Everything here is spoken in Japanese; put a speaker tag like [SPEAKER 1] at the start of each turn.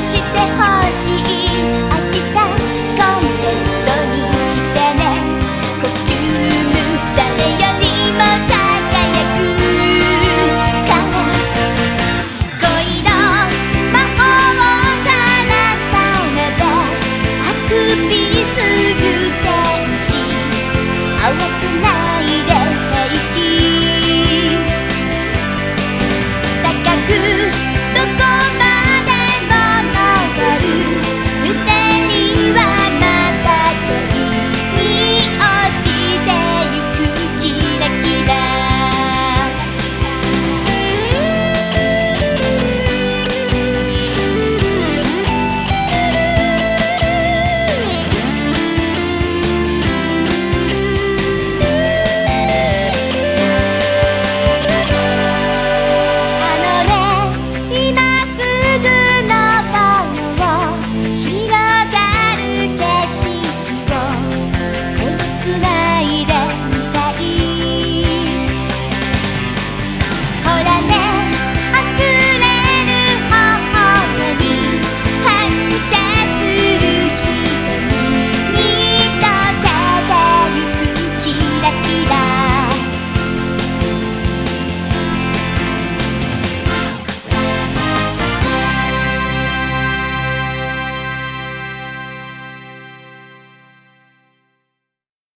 [SPEAKER 1] してほしい